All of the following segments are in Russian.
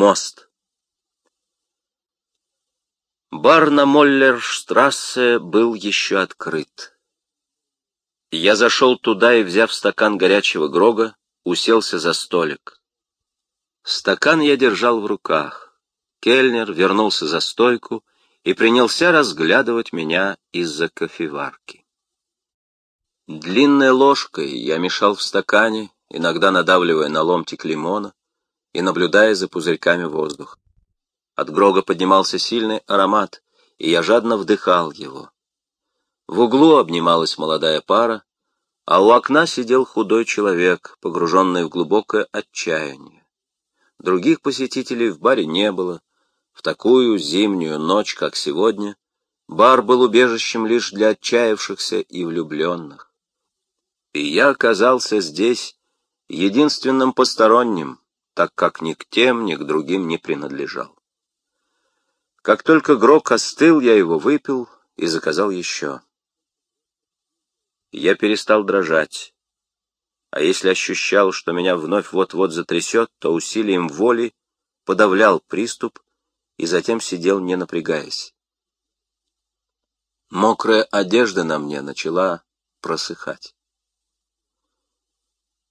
Мост. Бар на Моллерштрассе был еще открыт. Я зашел туда и, взяв стакан горячего грога, уселся за столик. Стакан я держал в руках. Кельнер вернулся за стойку и принялся разглядывать меня из-за кофеварки. Длинной ложкой я мешал в стакане, иногда надавливая на ломтик лимона и наблюдая за пузырьками воздуха. От Грога поднимался сильный аромат, и я жадно вдыхал его. В углу обнималась молодая пара, а у окна сидел худой человек, погруженный в глубокое отчаяние. Других посетителей в баре не было. В такую зимнюю ночь, как сегодня, бар был убежищем лишь для отчаявшихся и влюбленных. И я оказался здесь единственным посторонним, так как ни к тем, ни к другим не принадлежал. Как только грок остыл, я его выпил и заказал еще. Я перестал дрожать, а если ощущал, что меня вновь вот-вот затрясет, то усилием воли подавлял приступ и затем сидел, не напрягаясь. Мокрая одежда на мне начала просыхать.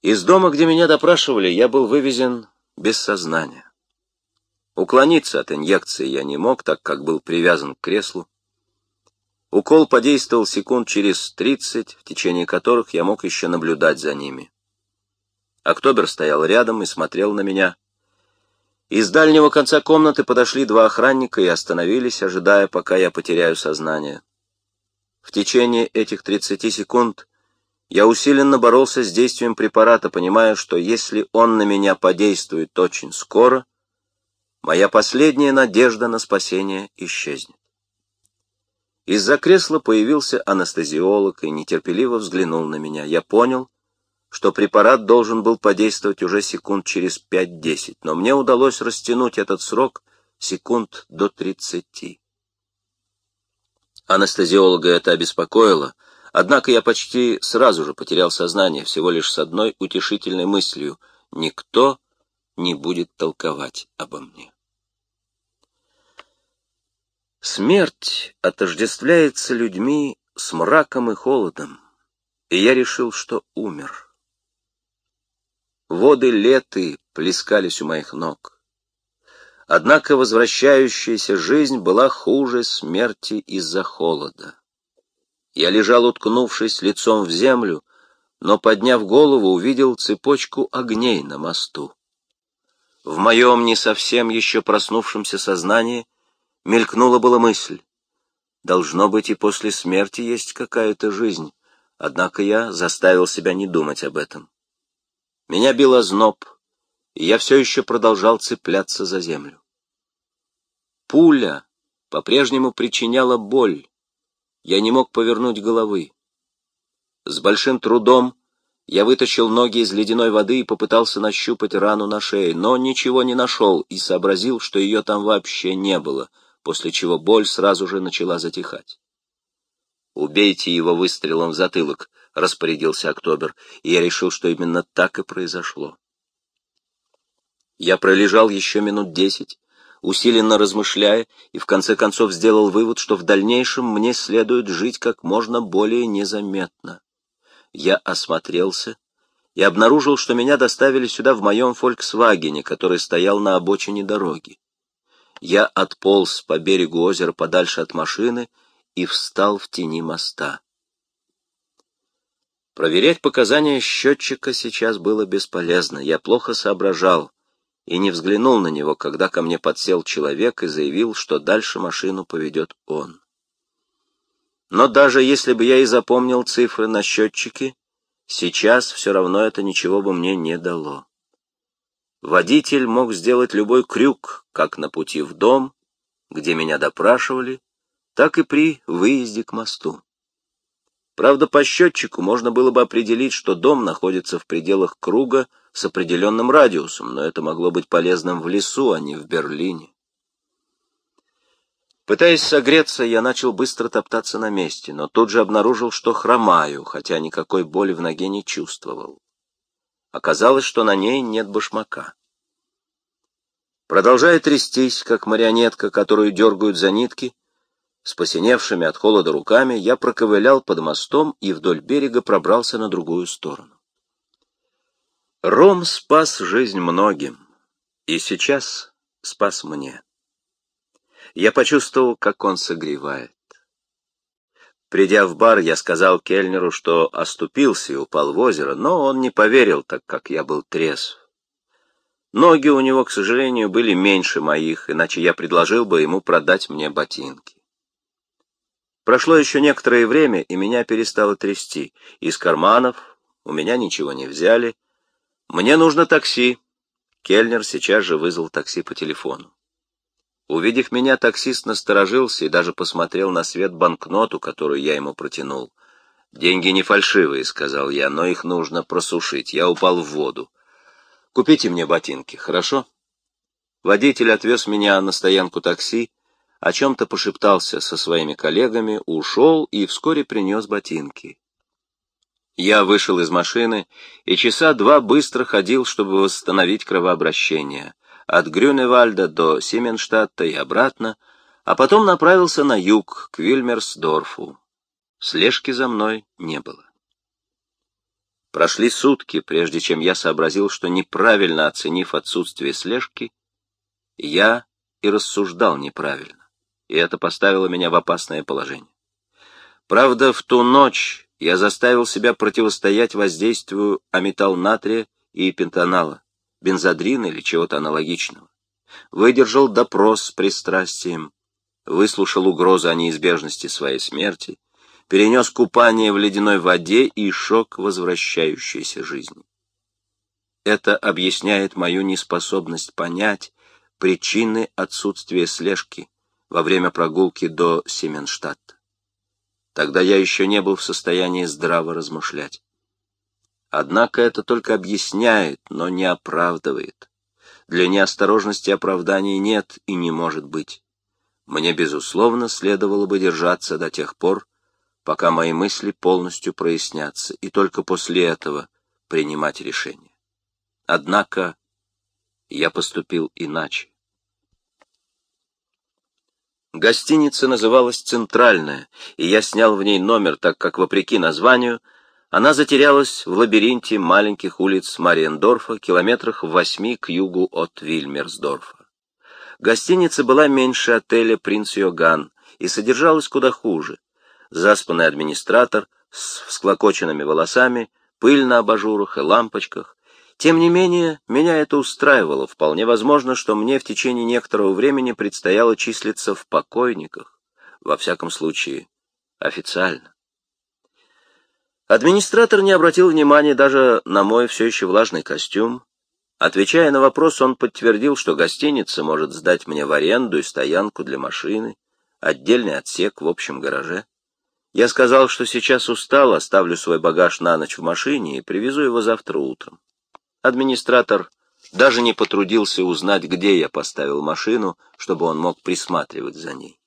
Из дома, где меня допрашивали, я был вывезен без сознания. Уклониться от инъекции я не мог, так как был привязан к креслу. Укол подействовал секунд через тридцать, в течение которых я мог еще наблюдать за ними. Октобер стоял рядом и смотрел на меня. Из дальнего конца комнаты подошли два охранника и остановились, ожидая, пока я потеряю сознание. В течение этих тридцати секунд я усиленно боролся с действием препарата, понимая, что если он на меня подействует очень скоро, моя последняя надежда на спасение исчезнет. Из-за кресла появился анестезиолог и нетерпеливо взглянул на меня. Я понял, что препарат должен был подействовать уже секунд через 5-10, но мне удалось растянуть этот срок секунд до 30. Анестезиолога это обеспокоило, Однако я почти сразу же потерял сознание, всего лишь с одной утешительной мыслью — никто не будет толковать обо мне. Смерть отождествляется людьми с мраком и холодом, и я решил, что умер. Воды леты плескались у моих ног. Однако возвращающаяся жизнь была хуже смерти из-за холода. Я лежал, уткнувшись лицом в землю, но, подняв голову, увидел цепочку огней на мосту. В моем не совсем еще проснувшемся сознании мелькнула была мысль. Должно быть, и после смерти есть какая-то жизнь, однако я заставил себя не думать об этом. Меня бил озноб, и я все еще продолжал цепляться за землю. Пуля по-прежнему причиняла боль, я не мог повернуть головы. С большим трудом я вытащил ноги из ледяной воды и попытался нащупать рану на шее, но ничего не нашел и сообразил, что ее там вообще не было, после чего боль сразу же начала затихать. «Убейте его выстрелом в затылок», — распорядился Октобер, и я решил, что именно так и произошло. Я пролежал еще минут десять, усиленно размышляя, и в конце концов сделал вывод, что в дальнейшем мне следует жить как можно более незаметно. Я осмотрелся и обнаружил, что меня доставили сюда в моем «Фольксвагене», который стоял на обочине дороги. Я отполз по берегу озера подальше от машины и встал в тени моста. Проверять показания счетчика сейчас было бесполезно. Я плохо соображал, и не взглянул на него, когда ко мне подсел человек и заявил, что дальше машину поведет он. Но даже если бы я и запомнил цифры на счетчике, сейчас все равно это ничего бы мне не дало. Водитель мог сделать любой крюк, как на пути в дом, где меня допрашивали, так и при выезде к мосту. Правда, по счетчику можно было бы определить, что дом находится в пределах круга с определенным радиусом, но это могло быть полезным в лесу, а не в Берлине. Пытаясь согреться, я начал быстро топтаться на месте, но тут же обнаружил, что хромаю, хотя никакой боли в ноге не чувствовал. Оказалось, что на ней нет башмака. Продолжая трястись, как марионетка, которую дергают за нитки, с посиневшими от холода руками, я проковылял под мостом и вдоль берега пробрался на другую сторону. Ром спас жизнь многим, и сейчас спас мне. Я почувствовал, как он согревает. Придя в бар, я сказал кельнеру, что оступился и упал в озеро, но он не поверил, так как я был трезв. Ноги у него, к сожалению, были меньше моих, иначе я предложил бы ему продать мне ботинки. Прошло еще некоторое время, и меня перестало трясти. Из карманов у меня ничего не взяли. Мне нужно такси. Кельнер сейчас же вызвал такси по телефону. Увидев меня, таксист насторожился и даже посмотрел на свет банкноту, которую я ему протянул. «Деньги не фальшивые», — сказал я, — «но их нужно просушить. Я упал в воду. Купите мне ботинки, хорошо?» Водитель отвез меня на стоянку такси, о чем-то пошептался со своими коллегами, ушел и вскоре принес ботинки. Я вышел из машины и часа два быстро ходил, чтобы восстановить кровообращение от Грюневальда до Сименштадта и обратно, а потом направился на юг, к Вильмерсдорфу. Слежки за мной не было. Прошли сутки, прежде чем я сообразил, что неправильно оценив отсутствие слежки, я и рассуждал неправильно, и это поставило меня в опасное положение. Правда, в ту ночь я заставил себя противостоять воздействию аметал натрия и пентанала бензодрина или чего-то аналогичного. Выдержал допрос с пристрастием, выслушал угрозы о неизбежности своей смерти, перенес купание в ледяной воде и шок возвращающейся жизни. Это объясняет мою неспособность понять причины отсутствия слежки во время прогулки до Семенштадта. Тогда я еще не был в состоянии здраво размышлять. Однако это только объясняет, но не оправдывает. Для неосторожности оправданий нет и не может быть. Мне, безусловно, следовало бы держаться до тех пор, пока мои мысли полностью прояснятся, и только после этого принимать решение. Однако я поступил иначе. Гостиница называлась «Центральная», и я снял в ней номер, так как, вопреки названию, она затерялась в лабиринте маленьких улиц Мариендорфа, километрах в восьми к югу от Вильмерсдорфа. Гостиница была меньше отеля «Принц Йоган» и содержалась куда хуже. Заспанный администратор с всклокоченными волосами, пыль на абажурах и лампочках. Тем не менее, меня это устраивало. Вполне возможно, что мне в течение некоторого времени предстояло числиться в покойниках. Во всяком случае, официально. Администратор не обратил внимания даже на мой все еще влажный костюм. Отвечая на вопрос, он подтвердил, что гостиница может сдать мне в аренду и стоянку для машины, отдельный отсек в общем гараже. Я сказал, что сейчас устал, оставлю свой багаж на ночь в машине и привезу его завтра утром. Администратор даже не потрудился узнать, где я поставил машину, чтобы он мог присматривать за ней.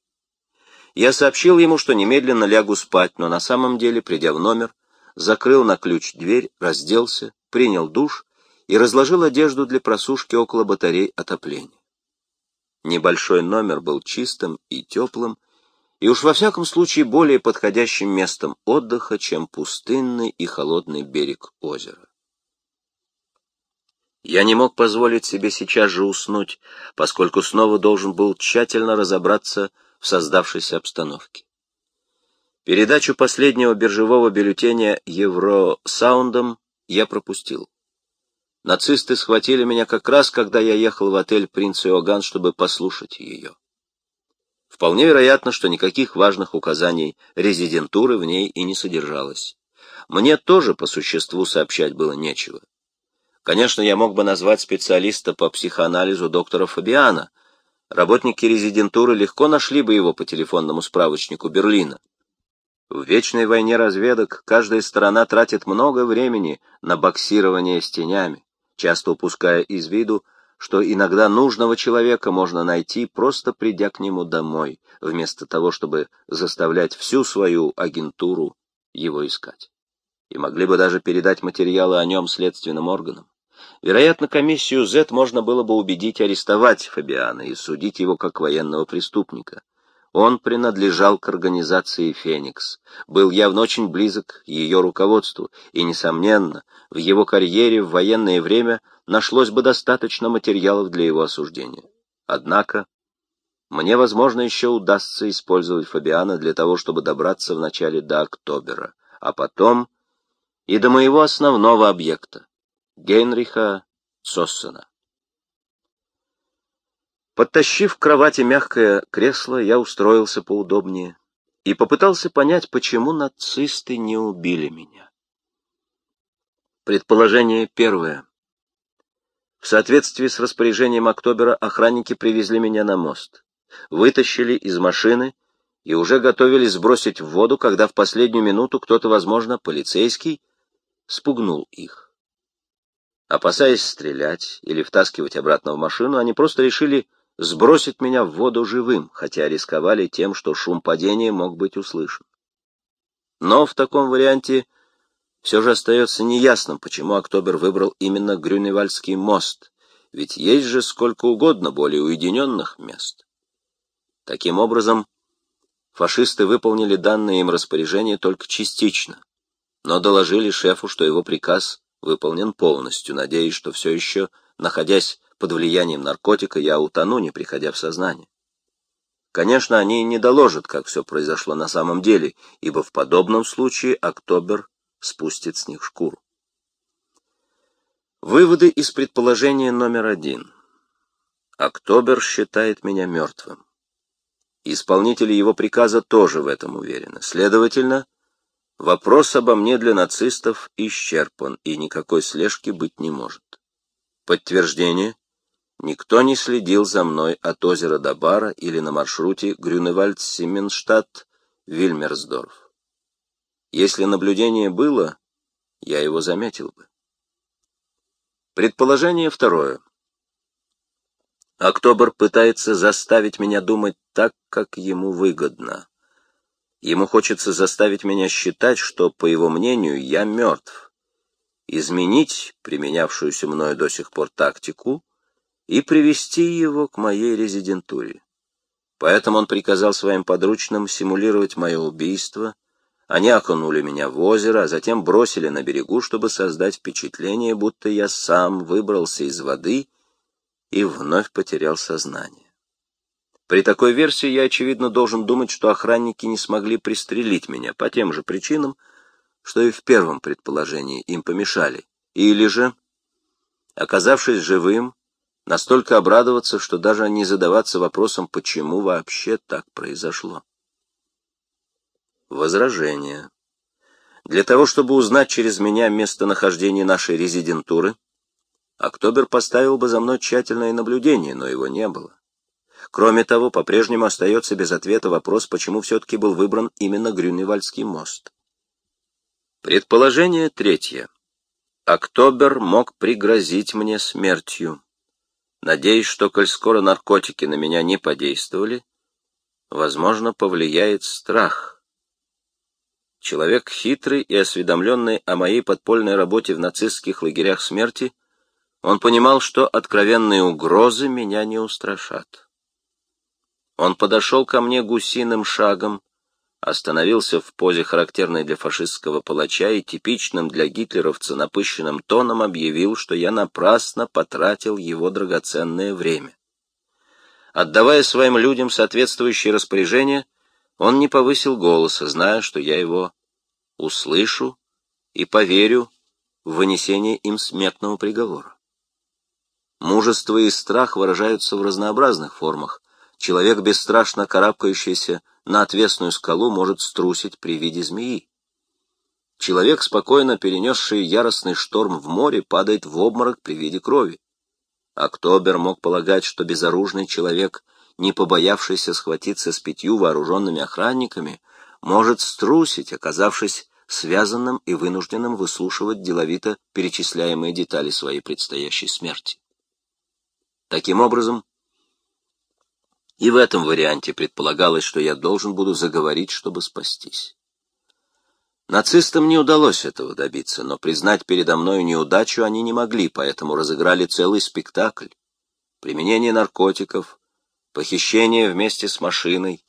Я сообщил ему, что немедленно лягу спать, но на самом деле, придя в номер, закрыл на ключ дверь, разделся, принял душ и разложил одежду для просушки около батарей отопления. Небольшой номер был чистым и теплым, и уж во всяком случае более подходящим местом отдыха, чем пустынный и холодный берег озера. Я не мог позволить себе сейчас же уснуть, поскольку снова должен был тщательно разобраться в создавшейся обстановке. Передачу последнего биржевого бюллетеня Евросаундом я пропустил. Нацисты схватили меня как раз, когда я ехал в отель «Принц Иоганн», чтобы послушать ее. Вполне вероятно, что никаких важных указаний резидентуры в ней и не содержалось. Мне тоже по существу сообщать было нечего. Конечно, я мог бы назвать специалиста по психоанализу доктора Фабиана. Работники резидентуры легко нашли бы его по телефонному справочнику Берлина. В вечной войне разведок каждая сторона тратит много времени на боксирование с тенями, часто упуская из виду, что иногда нужного человека можно найти, просто придя к нему домой, вместо того, чтобы заставлять всю свою агентуру его искать. И могли бы даже передать материалы о нем следственным органам. Вероятно, комиссию Z можно было бы убедить арестовать Фабиана и судить его как военного преступника. Он принадлежал к организации «Феникс», был явно очень близок к ее руководству, и, несомненно, в его карьере в военное время нашлось бы достаточно материалов для его осуждения. Однако, мне, возможно, еще удастся использовать Фабиана для того, чтобы добраться вначале до Октобера, а потом и до моего основного объекта — Генриха Соссена. Подтащив к кровати мягкое кресло, я устроился поудобнее и попытался понять, почему нацисты не убили меня. Предположение первое. В соответствии с распоряжением Октобера охранники привезли меня на мост, вытащили из машины и уже готовились сбросить в воду, когда в последнюю минуту кто-то, возможно, полицейский, спугнул их. Опасаясь стрелять или втаскивать обратно в машину, они просто решили сбросить меня в воду живым, хотя рисковали тем, что шум падения мог быть услышан. Но в таком варианте все же остается неясным, почему Октобер выбрал именно Грюневальдский мост, ведь есть же сколько угодно более уединенных мест. Таким образом, фашисты выполнили данное им распоряжение только частично, но доложили шефу, что его приказ выполнен полностью, надеясь, что все еще, находясь под влиянием наркотика я утону, не приходя в сознание. Конечно, они не доложат, как все произошло на самом деле, ибо в подобном случае Октобер спустит с них шкуру. Выводы из предположения номер один. Октобер считает меня мертвым. Исполнители его приказа тоже в этом уверены. Следовательно, вопрос обо мне для нацистов исчерпан, и никакой слежки быть не может. Подтверждение Никто не следил за мной от озера до бара или на маршруте Грюневальд-Сименштадт-Вильмерсдорф. Если наблюдение было, я его заметил бы. Предположение второе. Октобер пытается заставить меня думать так, как ему выгодно. Ему хочется заставить меня считать, что, по его мнению, я мертв. Изменить применявшуюся мною до сих пор тактику и привести его к моей резидентуре. Поэтому он приказал своим подручным симулировать мое убийство. Они окунули меня в озеро, а затем бросили на берегу, чтобы создать впечатление, будто я сам выбрался из воды и вновь потерял сознание. При такой версии я, очевидно, должен думать, что охранники не смогли пристрелить меня по тем же причинам, что и в первом предположении им помешали. Или же, оказавшись живым, настолько обрадоваться, что даже не задаваться вопросом, почему вообще так произошло. Возражение. Для того, чтобы узнать через меня местонахождение нашей резидентуры, Октобер поставил бы за мной тщательное наблюдение, но его не было. Кроме того, по-прежнему остается без ответа вопрос, почему все-таки был выбран именно Грюневальдский мост. Предположение третье. Октобер мог пригрозить мне смертью. Надеюсь, что, коль скоро наркотики на меня не подействовали, возможно, повлияет страх. Человек хитрый и осведомленный о моей подпольной работе в нацистских лагерях смерти, он понимал, что откровенные угрозы меня не устрашат. Он подошел ко мне гусиным шагом, остановился в позе, характерной для фашистского палача, и типичным для гитлеровца напыщенным тоном объявил, что я напрасно потратил его драгоценное время. Отдавая своим людям соответствующие распоряжения, он не повысил голоса, зная, что я его услышу и поверю в вынесение им смертного приговора. Мужество и страх выражаются в разнообразных формах. Человек, бесстрашно карабкающийся на отвесную скалу может струсить при виде змеи. Человек, спокойно перенесший яростный шторм в море, падает в обморок при виде крови. Октобер мог полагать, что безоружный человек, не побоявшийся схватиться с пятью вооруженными охранниками, может струсить, оказавшись связанным и вынужденным выслушивать деловито перечисляемые детали своей предстоящей смерти. Таким образом, и в этом варианте предполагалось, что я должен буду заговорить, чтобы спастись. Нацистам не удалось этого добиться, но признать передо мной неудачу они не могли, поэтому разыграли целый спектакль. Применение наркотиков, похищение вместе с машиной,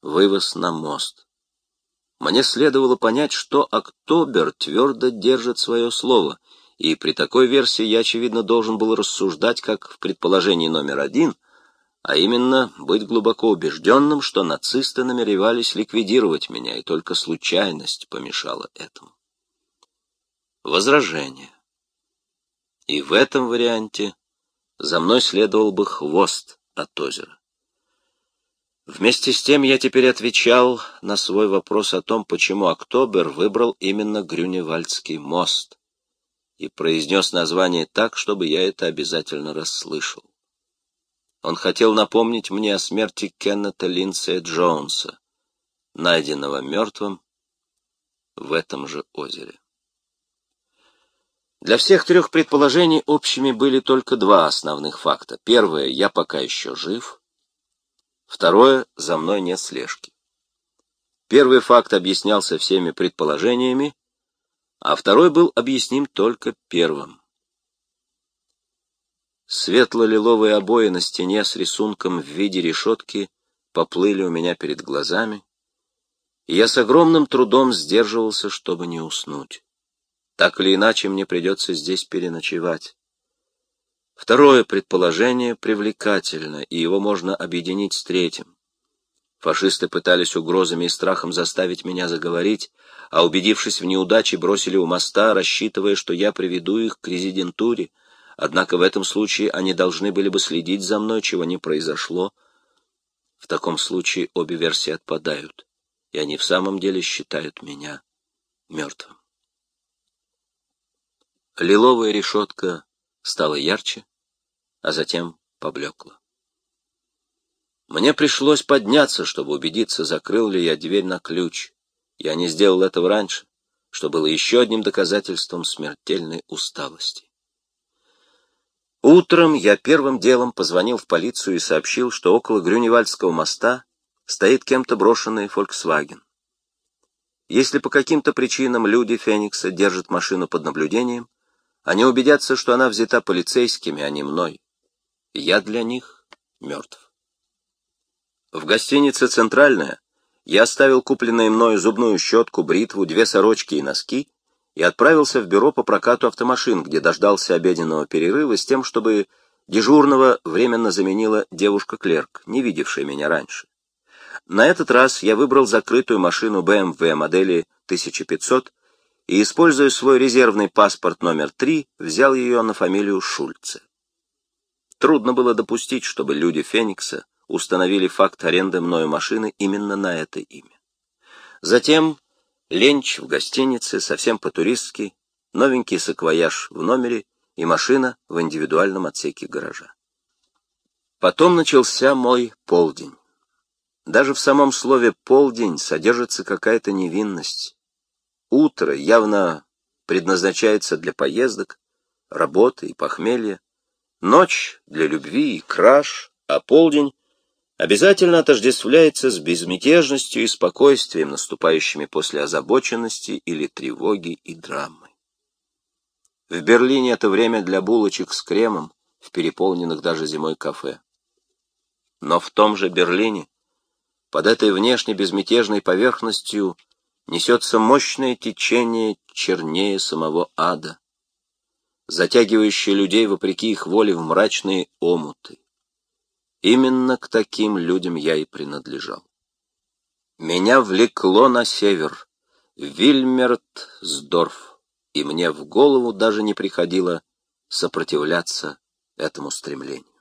вывоз на мост. Мне следовало понять, что Октобер твердо держит свое слово, и при такой версии я, очевидно, должен был рассуждать, как в предположении номер один, а именно быть глубоко убежденным, что нацисты намеревались ликвидировать меня, и только случайность помешала этому. Возражение. И в этом варианте за мной следовал бы хвост от озера. Вместе с тем я теперь отвечал на свой вопрос о том, почему Октобер выбрал именно Грюневальдский мост и произнес название так, чтобы я это обязательно расслышал. Он хотел напомнить мне о смерти Кеннета Линдсея Джонса, найденного мертвым в этом же озере. Для всех трех предположений общими были только два основных факта. Первое — я пока еще жив — Второе — за мной нет слежки. Первый факт объяснялся всеми предположениями, а второй был объясним только первым. Светло-лиловые обои на стене с рисунком в виде решетки поплыли у меня перед глазами, и я с огромным трудом сдерживался, чтобы не уснуть. Так или иначе мне придется здесь переночевать. Второе предположение привлекательно, и его можно объединить с третьим. Фашисты пытались угрозами и страхом заставить меня заговорить, а убедившись в неудаче, бросили у моста, рассчитывая, что я приведу их к резидентуре. Однако в этом случае они должны были бы следить за мной, чего не произошло. В таком случае обе версии отпадают, и они в самом деле считают меня мертвым. Лиловая решетка стала ярче, а затем поблекла. Мне пришлось подняться, чтобы убедиться, закрыл ли я дверь на ключ. Я не сделал этого раньше, что было еще одним доказательством смертельной усталости. Утром я первым делом позвонил в полицию и сообщил, что около Грюневальдского моста стоит кем-то брошенный Volkswagen. Если по каким-то причинам люди Феникса держат машину под наблюдением, они убедятся, что она взята полицейскими, а не мной. Я для них мертв. В гостинице «Центральная» я оставил купленную мною зубную щетку, бритву, две сорочки и носки и отправился в бюро по прокату автомашин, где дождался обеденного перерыва с тем, чтобы дежурного временно заменила девушка-клерк, не видевшая меня раньше. На этот раз я выбрал закрытую машину BMW модели 1500 и, используя свой резервный паспорт номер 3, взял ее на фамилию Шульце. Трудно было допустить, чтобы люди Феникса установили факт аренды мною машины именно на это имя. Затем ленч в гостинице, совсем по-туристски, новенький саквояж в номере и машина в индивидуальном отсеке гаража. Потом начался мой полдень. Даже в самом слове «полдень» содержится какая-то невинность, Утро явно предназначается для поездок, работы и похмелья, ночь для любви и краж, а полдень обязательно отождествляется с безмятежностью и спокойствием, наступающими после озабоченности или тревоги и драмы. В Берлине это время для булочек с кремом в переполненных даже зимой кафе. Но в том же Берлине, под этой внешне безмятежной поверхностью, несется мощное течение чернее самого ада, затягивающее людей вопреки их воле в мрачные омуты. Именно к таким людям я и принадлежал. Меня влекло на север, Вильмертсдорф, и мне в голову даже не приходило сопротивляться этому стремлению.